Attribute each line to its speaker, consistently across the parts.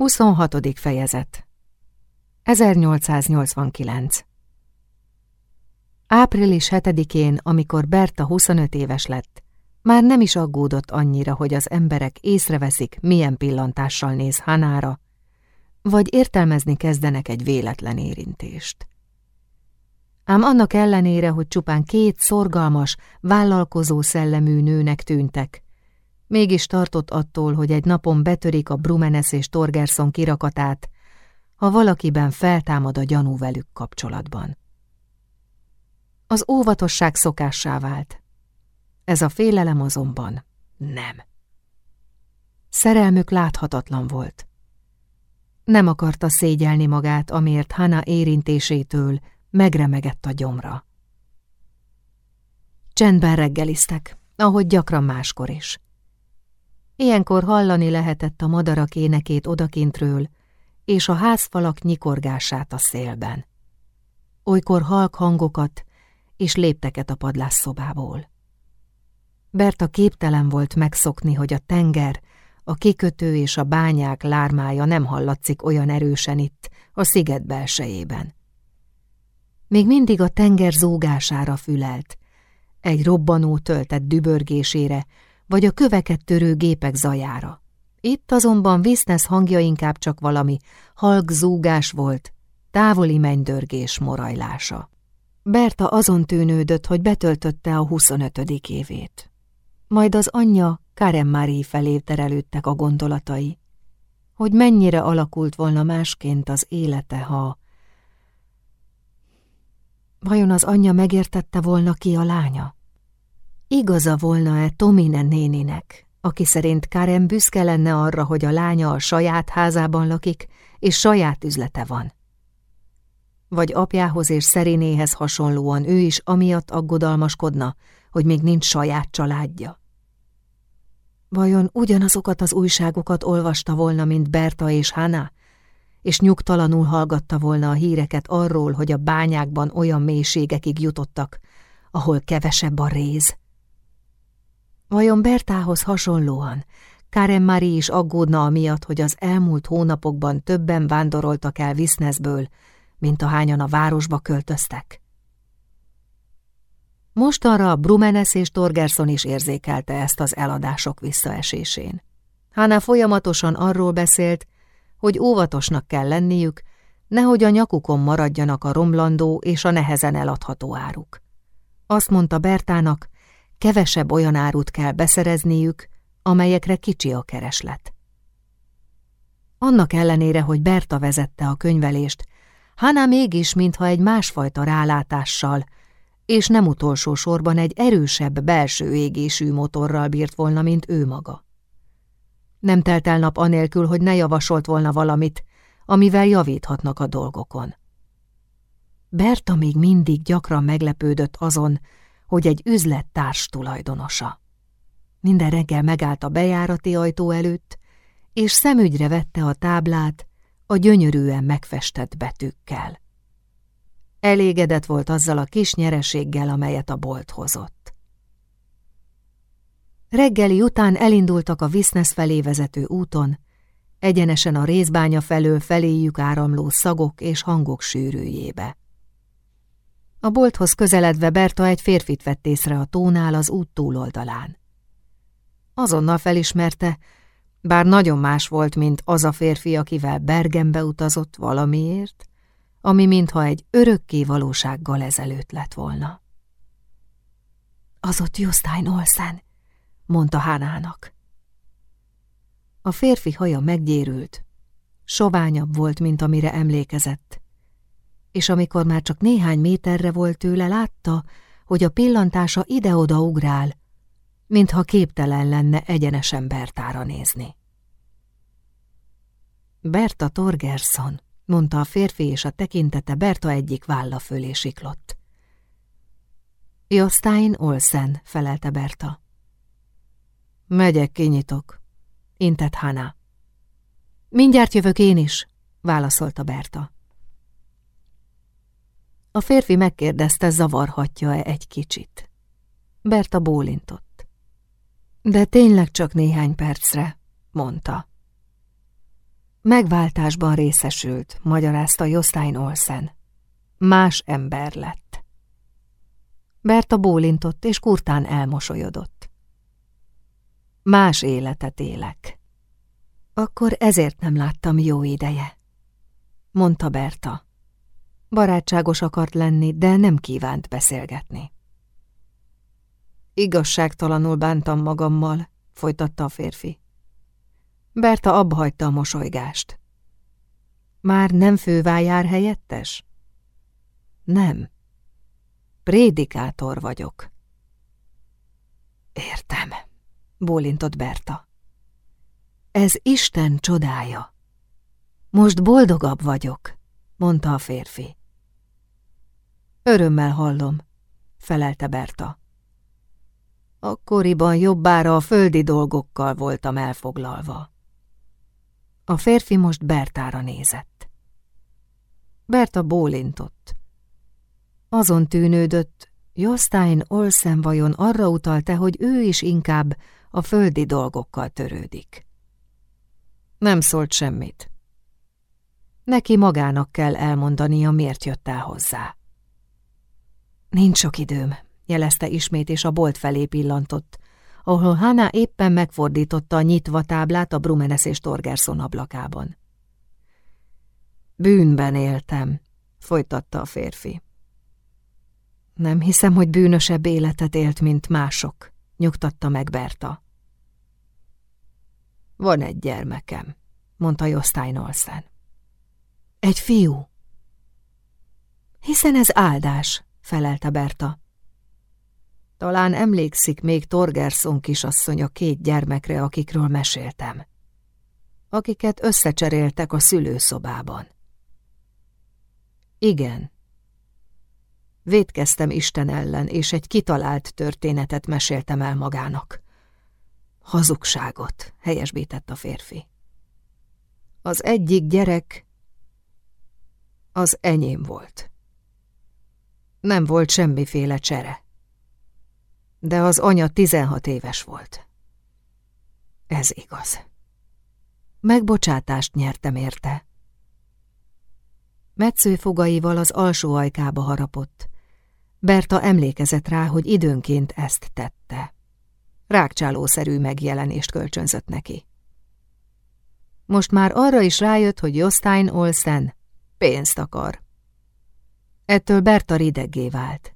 Speaker 1: 26. fejezet 1889 Április 7-én, amikor Berta 25 éves lett, már nem is aggódott annyira, hogy az emberek észreveszik, milyen pillantással néz Hanára, vagy értelmezni kezdenek egy véletlen érintést. Ám annak ellenére, hogy csupán két szorgalmas, vállalkozó szellemű nőnek tűntek, Mégis tartott attól, hogy egy napon betörik a Brumenes és Torgerson kirakatát, ha valakiben feltámad a gyanú velük kapcsolatban. Az óvatosság szokássá vált. Ez a félelem azonban nem. Szerelmük láthatatlan volt. Nem akarta szégyelni magát, amért Hana érintésétől megremegett a gyomra. Csendben reggeliztek, ahogy gyakran máskor is. Ilyenkor hallani lehetett a madarak énekét odakintről, és a házfalak nyikorgását a szélben. Olykor halk hangokat és lépteket a padlásszobából. Berta képtelen volt megszokni, hogy a tenger, a kikötő és a bányák lármája nem hallatszik olyan erősen itt, a sziget belsejében. Még mindig a tenger zúgására fülelt, egy robbanó töltett dübörgésére, vagy a köveket törő gépek zajára. Itt azonban Visznesz hangja inkább csak valami halk zúgás volt, távoli mennydörgés morajlása. Berta azon tűnődött, hogy betöltötte a 25. évét. Majd az anyja Karen Marie felé terelődtek a gondolatai, hogy mennyire alakult volna másként az élete, ha... Vajon az anyja megértette volna ki a lánya? Igaza volna-e Tomine néninek, aki szerint Karen büszke lenne arra, hogy a lánya a saját házában lakik, és saját üzlete van? Vagy apjához és szerinéhez hasonlóan ő is amiatt aggodalmaskodna, hogy még nincs saját családja? Vajon ugyanazokat az újságokat olvasta volna, mint Berta és Hana, és nyugtalanul hallgatta volna a híreket arról, hogy a bányákban olyan mélységekig jutottak, ahol kevesebb a réz, Vajon Bertához hasonlóan Karen Marie is aggódna amiatt, hogy az elmúlt hónapokban többen vándoroltak el Viszneszből, mint ahányan a városba költöztek? Mostanra Brumenes és Torgerson is érzékelte ezt az eladások visszaesésén. Hána folyamatosan arról beszélt, hogy óvatosnak kell lenniük, nehogy a nyakukon maradjanak a romlandó és a nehezen eladható áruk. Azt mondta Bertának, kevesebb olyan árut kell beszerezniük, amelyekre kicsi a kereslet. Annak ellenére, hogy Berta vezette a könyvelést, Hana mégis, mintha egy másfajta rálátással, és nem utolsó sorban egy erősebb belső égésű motorral bírt volna, mint ő maga. Nem telt el nap anélkül, hogy ne javasolt volna valamit, amivel javíthatnak a dolgokon. Berta még mindig gyakran meglepődött azon, hogy egy üzlet társ tulajdonosa. Minden reggel megállt a bejárati ajtó előtt, és szemügyre vette a táblát a gyönyörűen megfestett betűkkel. Elégedett volt azzal a kis nyereséggel, amelyet a bolt hozott. Reggeli után elindultak a Visznesz felé vezető úton, egyenesen a részbánya felől feléjük áramló szagok és hangok sűrűjébe. A bolthoz közeledve Berta egy férfit vett észre a tónál az út túloldalán. Azonnal felismerte, bár nagyon más volt, mint az a férfi, akivel Bergenbe utazott valamiért, ami mintha egy örökké valósággal ezelőtt lett volna. Az ott Justin Olsen, mondta Hánának. A férfi haja meggyérült, soványabb volt, mint amire emlékezett, és amikor már csak néhány méterre volt tőle, látta, hogy a pillantása ide-oda ugrál, mintha képtelen lenne egyenesen Bertára nézni. Berta Torgerson, mondta a férfi, és a tekintete Berta egyik válla fölé siklott. Jostein Olsen, felelte Berta. Megyek, kinyitok, intett Hana. Mindjárt jövök én is, válaszolta Berta. A férfi megkérdezte, zavarhatja-e egy kicsit. Berta bólintott. De tényleg csak néhány percre, mondta. Megváltásban részesült, magyarázta Jostein Olsen. Más ember lett. Berta bólintott, és kurtán elmosolyodott. Más életet élek. Akkor ezért nem láttam jó ideje, mondta Berta. Barátságos akart lenni, de nem kívánt beszélgetni. Igazságtalanul bántam magammal, folytatta a férfi. Berta abbahagyta a mosolygást. Már nem fővájár helyettes? Nem. Prédikátor vagyok. Értem, bólintott Berta. Ez Isten csodája. Most boldogabb vagyok, mondta a férfi. Örömmel hallom, felelte Berta. Akkoriban jobbára a földi dolgokkal voltam elfoglalva. A férfi most Bertára nézett. Berta bólintott. Azon tűnődött, Jostein Olsen vajon arra utalte, hogy ő is inkább a földi dolgokkal törődik. Nem szólt semmit. Neki magának kell elmondania, miért jött el hozzá. Nincs sok időm, jelezte ismét, és a bolt felé pillantott, ahol Hanna éppen megfordította a nyitva táblát a Brumenes és Torgerson ablakában. Bűnben éltem, folytatta a férfi. Nem hiszem, hogy bűnösebb életet élt, mint mások, nyugtatta meg Berta. Van egy gyermekem, mondta Jostein Olsen. Egy fiú. Hiszen ez áldás, felelte Berta. Talán emlékszik még Torgerson kisasszony a két gyermekre, akikről meséltem, akiket összecseréltek a szülőszobában. Igen. Védkeztem Isten ellen, és egy kitalált történetet meséltem el magának. Hazugságot, helyesbített a férfi. Az egyik gyerek az enyém volt. Nem volt semmiféle csere. De az anya tizenhat éves volt. Ez igaz. Megbocsátást nyertem érte. Metsző fogaival az alsó ajkába harapott. Berta emlékezett rá, hogy időnként ezt tette. Rákcsálószerű megjelenést kölcsönzött neki. Most már arra is rájött, hogy Jostein Olsen pénzt akar. Ettől Berta rideggé vált.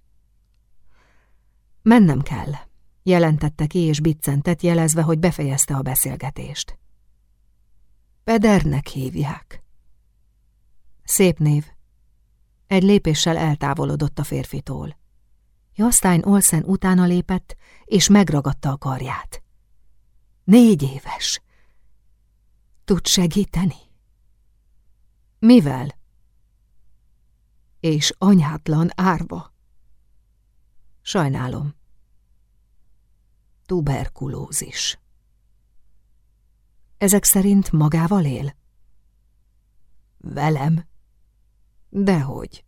Speaker 1: Mennem kell, jelentette ki és biccentett jelezve, hogy befejezte a beszélgetést. Pedernek hívják. Szép név. Egy lépéssel eltávolodott a férfitól. Jostein Olsen utána lépett, és megragadta a karját. Négy éves. Tud segíteni? Mivel? És anyátlan árva. Sajnálom. Tuberkulózis. Ezek szerint magával él? Velem? Dehogy.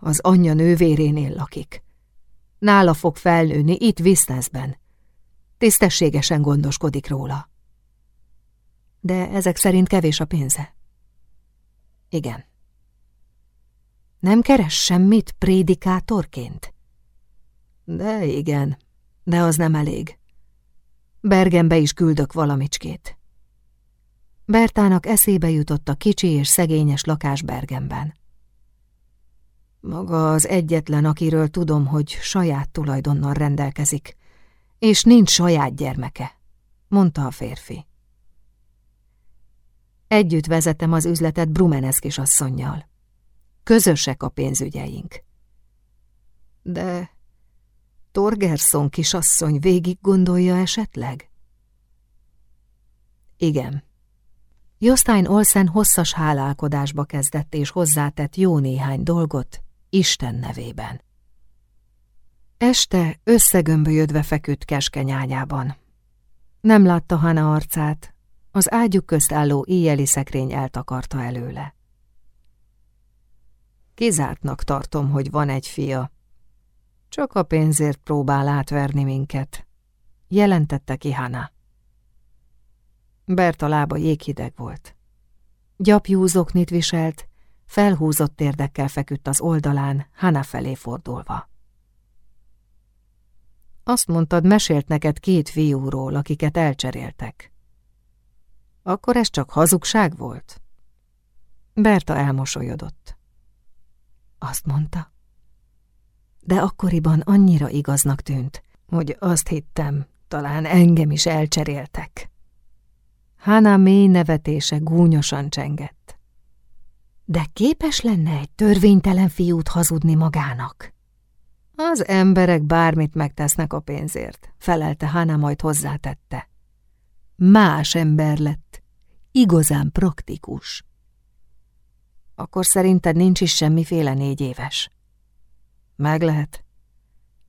Speaker 1: Az anyja nővérénél lakik. Nála fog felnőni, itt Viszteszben. Tisztességesen gondoskodik róla. De ezek szerint kevés a pénze. Igen. Nem keres semmit prédikátorként? De igen, de az nem elég. Bergenbe is küldök valamicskét. Bertának eszébe jutott a kicsi és szegényes lakás Bergenben. Maga az egyetlen, akiről tudom, hogy saját tulajdonnal rendelkezik, és nincs saját gyermeke, mondta a férfi. Együtt vezetem az üzletet Brumenes kisasszonynal. Közösek a pénzügyeink. De Torgerson kisasszony végig gondolja esetleg? Igen. Jostein Olsen hosszas hálálkodásba kezdett és hozzátett jó néhány dolgot Isten nevében. Este összegömbölyödve feküdt keskeny ágyában. Nem látta Hana arcát, az ágyuk közt álló éjjeli szekrény eltakarta előle. Kizártnak tartom, hogy van egy fia, csak a pénzért próbál átverni minket, jelentette ki Hana. Berta lába jéghideg volt. Gyapjú zoknit viselt, felhúzott térdekkel feküdt az oldalán, Hana felé fordulva. Azt mondtad, mesélt neked két fiúról, akiket elcseréltek. Akkor ez csak hazugság volt? Berta elmosolyodott. Azt mondta. De akkoriban annyira igaznak tűnt, hogy azt hittem, talán engem is elcseréltek. Hána mély nevetése gúnyosan csengett. De képes lenne egy törvénytelen fiút hazudni magának? Az emberek bármit megtesznek a pénzért, felelte Hána majd hozzátette. Más ember lett, igazán praktikus. Akkor szerinted nincs is semmiféle négy éves? Meg lehet.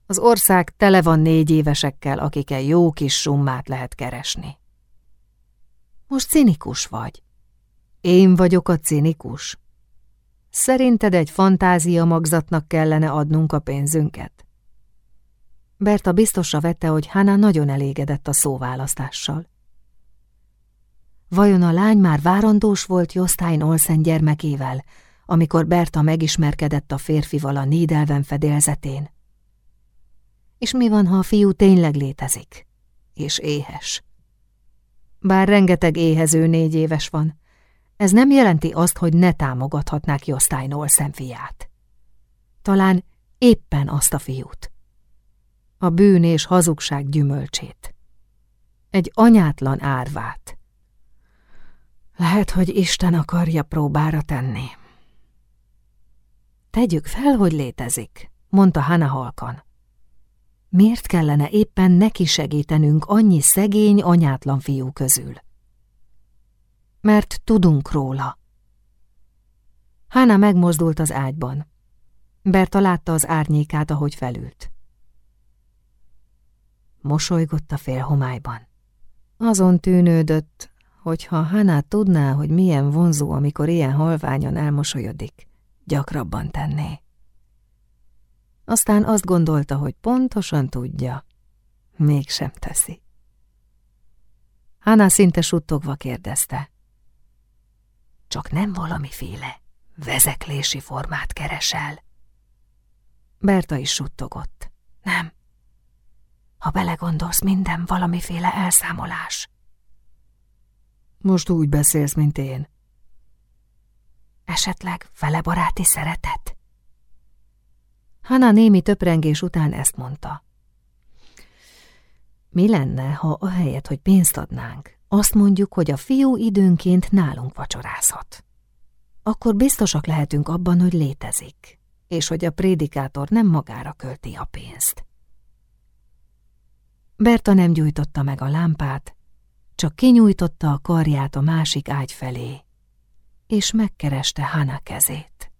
Speaker 1: Az ország tele van négy évesekkel, akikkel jó kis summát lehet keresni. Most cinikus vagy. Én vagyok a cinikus. Szerinted egy fantázia magzatnak kellene adnunk a pénzünket? Berta biztosra vette, hogy Hana nagyon elégedett a szóválasztással. Vajon a lány már várandós volt Jostein Olsen gyermekével, amikor Berta megismerkedett a férfival a Nídelven fedélzetén? És mi van, ha a fiú tényleg létezik, és éhes? Bár rengeteg éhező négy éves van, ez nem jelenti azt, hogy ne támogathatnák Jostein Olsen fiát. Talán éppen azt a fiút. A bűn és hazugság gyümölcsét. Egy anyátlan árvát. Lehet, hogy Isten akarja próbára tenni. Tegyük fel, hogy létezik, mondta Hana halkan. Miért kellene éppen neki segítenünk annyi szegény, anyátlan fiú közül? Mert tudunk róla. Hána megmozdult az ágyban. Berta látta az árnyékát, ahogy felült. Mosolygott a félhomályban. Azon tűnődött, hogyha Hana tudná, hogy milyen vonzó, amikor ilyen halványan elmosolyodik, gyakrabban tenné. Aztán azt gondolta, hogy pontosan tudja, mégsem teszi. Hana szinte suttogva kérdezte. Csak nem valamiféle vezeklési formát keresel. Berta is suttogott. Nem. Ha belegondolsz, minden valamiféle elszámolás. Most úgy beszélsz, mint én. Esetleg vele baráti szeretet? Hanna némi töprengés után ezt mondta. Mi lenne, ha ahelyett, hogy pénzt adnánk, azt mondjuk, hogy a fiú időnként nálunk vacsorázhat? Akkor biztosak lehetünk abban, hogy létezik, és hogy a prédikátor nem magára költi a pénzt. Berta nem gyújtotta meg a lámpát, csak kinyújtotta a karját a másik ágy felé, és megkereste Hana kezét.